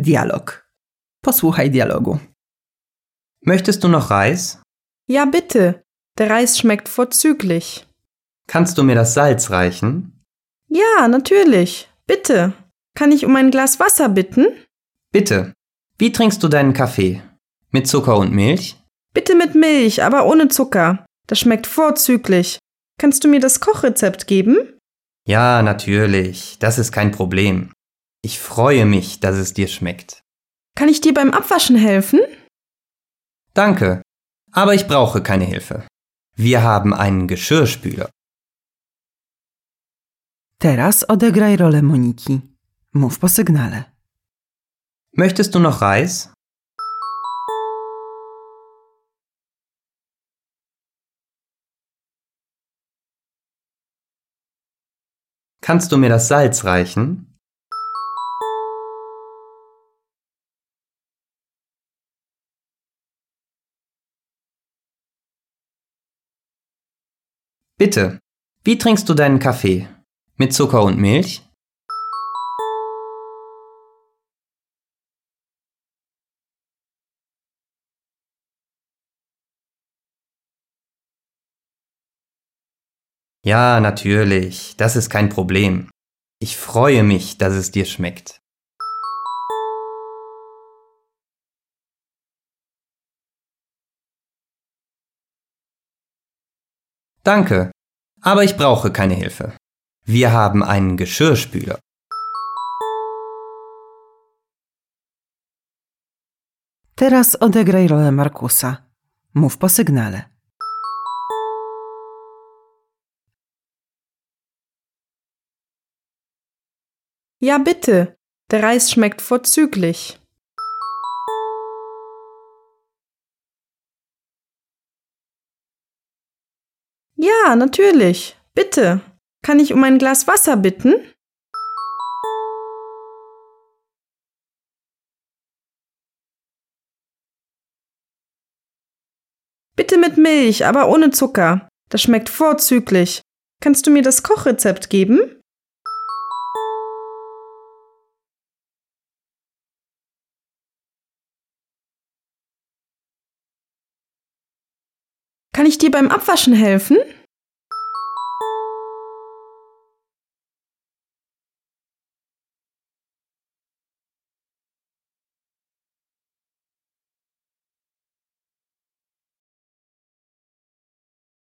Dialog. Posłuchaj dialogu. Möchtest du noch Reis? Ja, bitte. Der Reis schmeckt vorzüglich. Kannst du mir das Salz reichen? Ja, natürlich. Bitte. Kann ich um ein Glas Wasser bitten? Bitte. Wie trinkst du deinen Kaffee? Mit Zucker und Milch? Bitte mit Milch, aber ohne Zucker. Das schmeckt vorzüglich. Kannst du mir das Kochrezept geben? Ja, natürlich. Das ist kein Problem. Ich freue mich, dass es dir schmeckt. Kann ich dir beim Abwaschen helfen? Danke. Aber ich brauche keine Hilfe. Wir haben einen Geschirrspüler. Teraz odegraj rolę Moniki. Mów po sygnale. Möchtest du noch Reis? Kannst du mir das Salz reichen? Bitte. Wie trinkst du deinen Kaffee? Mit Zucker und Milch? Ja, natürlich. Das ist kein Problem. Ich freue mich, dass es dir schmeckt. Danke. Aber ich brauche keine Hilfe. Wir haben einen Geschirrspüler. Teraz odegraj rolę Markusa. Mów po sygnale. Ja, bitte. Der Reis schmeckt vorzüglich. Ja, natürlich. Bitte. Kann ich um ein Glas Wasser bitten? Bitte mit Milch, aber ohne Zucker. Das schmeckt vorzüglich. Kannst du mir das Kochrezept geben? Kann ich dir beim Abwaschen helfen?